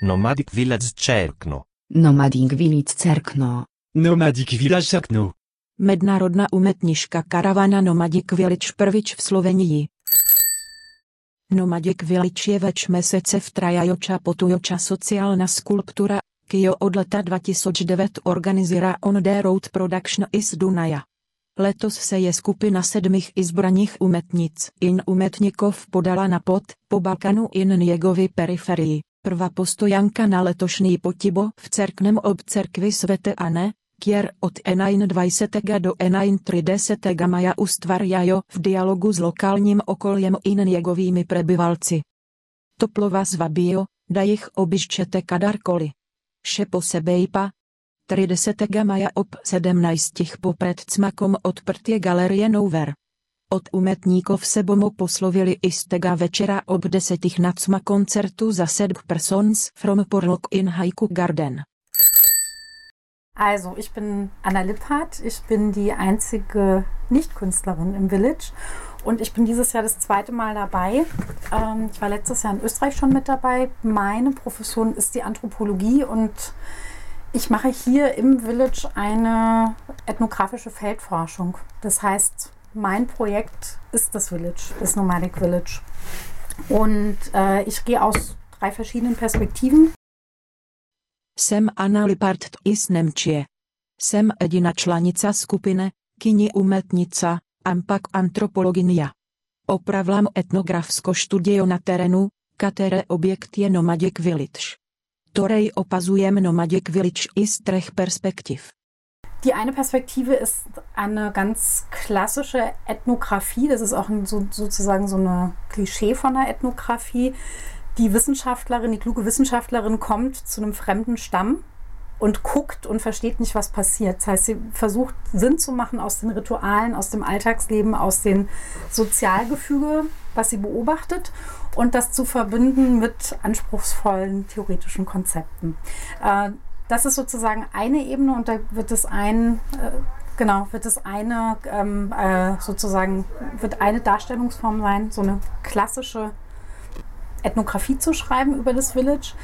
Nomadic Village Čerkno. Nomadic Village Cerkno. Nomadic Village Cerkno. Mednárodná umetniška Karavana Nomadic Village Prvič v Slovenii. Nomadic Village je več mesece v trajajoča potujoča sociálna skulptura, kio od leta 2009 organizira On The Road Production is Dunaja. Letos se je skupina sedmých izbraných umetnic in umetnikov podala na pod po Balkanu in Niegovi periferii. Prva postojanka na letošní potibo v cerknem ob cerkvi svete Ane, kier od 21. do 31. maja ustvarjajo v dialogu s lokálním okoliem in Niegovými prebyvalci. Toplo vás da jich obyščete kadarkoli. Še po sebejpa, 30. maja ob 17. popred cmakom odprtě galerie Nouver. Od umetníkov se bomo poslovili i stega večera ob 10. na cma koncertu za sedm persons from Porlock in Haiku Garden. Also, ich bin Anna Lipphardt. Ich bin die einzige Nicht-Künstlerin im Village. Und ich bin dieses Jahr das zweite Mal dabei. Ähm, ich war letztes Jahr in Österreich schon mit dabei. Meine Profession ist die Anthropologie und ich mache hier im Village eine ethnografische Feldforschung. Das heißt, mein Projekt ist das Village, das Nomadic Village. Und äh, ich gehe aus drei verschiedenen Perspektiven. Sem Anna Lipart z Nemčie. Sem jediná članica skupiny, kyni umetnica, ampak antropologinia. Opravlám etnografsko studio na terénu, katere objekt je Nomadic Village. Torej opazujem Nomadic Village iz trech perspektiv. Die eine Perspektive ist eine ganz klassische Ethnographie. Das ist auch ein, so, sozusagen so eine Klischee von der Ethnographie. Die Wissenschaftlerin, die kluge Wissenschaftlerin kommt zu einem fremden Stamm und guckt und versteht nicht, was passiert. Das heißt, sie versucht Sinn zu machen aus den Ritualen, aus dem Alltagsleben, aus dem Sozialgefüge, was sie beobachtet und das zu verbinden mit anspruchsvollen theoretischen Konzepten. Äh, das ist sozusagen eine Ebene und da wird es ein, äh, genau, wird es eine, ähm, äh, sozusagen, wird eine Darstellungsform sein, so eine klassische Ethnographie zu schreiben über das Village.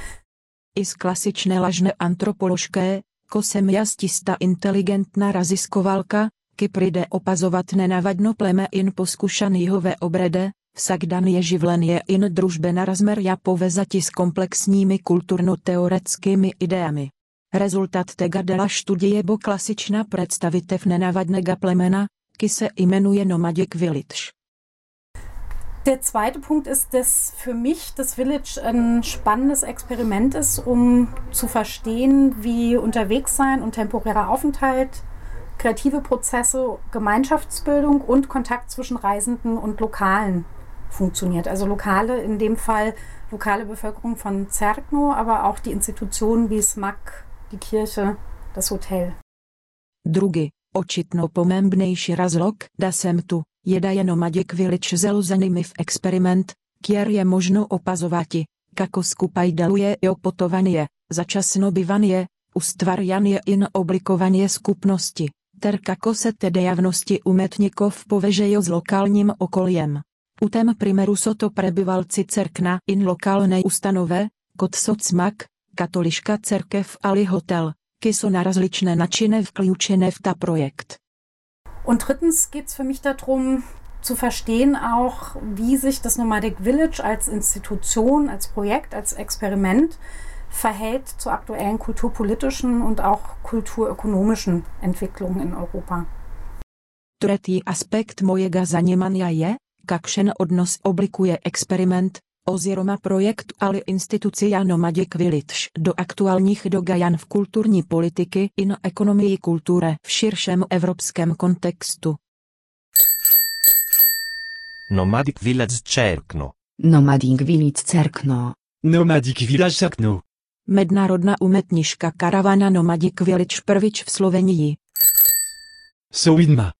I z klasičné lažné antropoložké, ko jsem jastista inteligentná raziskovalka, ky pride opazovat nenavadno pleme in poskušanýho ve obrede, Vsakdan je živlen je in družbena razmerja povezati s komplexními kulturno-teoreckými ideami. Rezultat tega dela studie bo klasičná predstavitev nenavadnega plemena, ki se imenuje Nomadic Village. Der zweite Punkt ist, dass für mich das Village ein spannendes Experiment ist, um zu verstehen, wie Unterwegssein und temporärer Aufenthalt, kreative Prozesse, Gemeinschaftsbildung und Kontakt zwischen Reisenden und Lokalen funktioniert. Also lokale, in dem Fall lokale Bevölkerung von Zerkno, aber auch die Institutionen wie SMAK, die Kirche, das Hotel. Drugi, očitno pomembnejší razlog, da jsem tu, je da je Nomadic Village zelzenými v experiment, kier je možno opazovati, kako skupaj deluje jo potovanie, začasno bývanie, ustvarjanie in oblikovanie skupnosti, ter kako se tedy javnosti umetnikov povežejo s lokálním okoliem. U tém primeru soto prebyvalci cerkna in lokálnej ustanove, kot socmak, katoliška cerkev ali hotel, ki so na različné načine vključene v ta projekt. Und drittens geht es für mich darum, zu verstehen auch, wie sich das Nomadic Village als Institution, als Projekt, als Experiment verhält zu aktuellen kulturpolitischen und auch kulturökonomischen Entwicklungen in Europa. Tretí aspekt mojega zanímania je, kakšen odnos oblikuje experiment, Oziroma projekt ali institucia Nomadic Village do aktuálních dogajan v kulturní politiky i na ekonomii kultury v širším evropském kontextu. Nomadic Village Čerkno. Nomadic Village Cerkno. Nomadic Village Cerkno. Mednárodná umetniška Karavana Nomadic Village prvič v Slovenii. Souidma.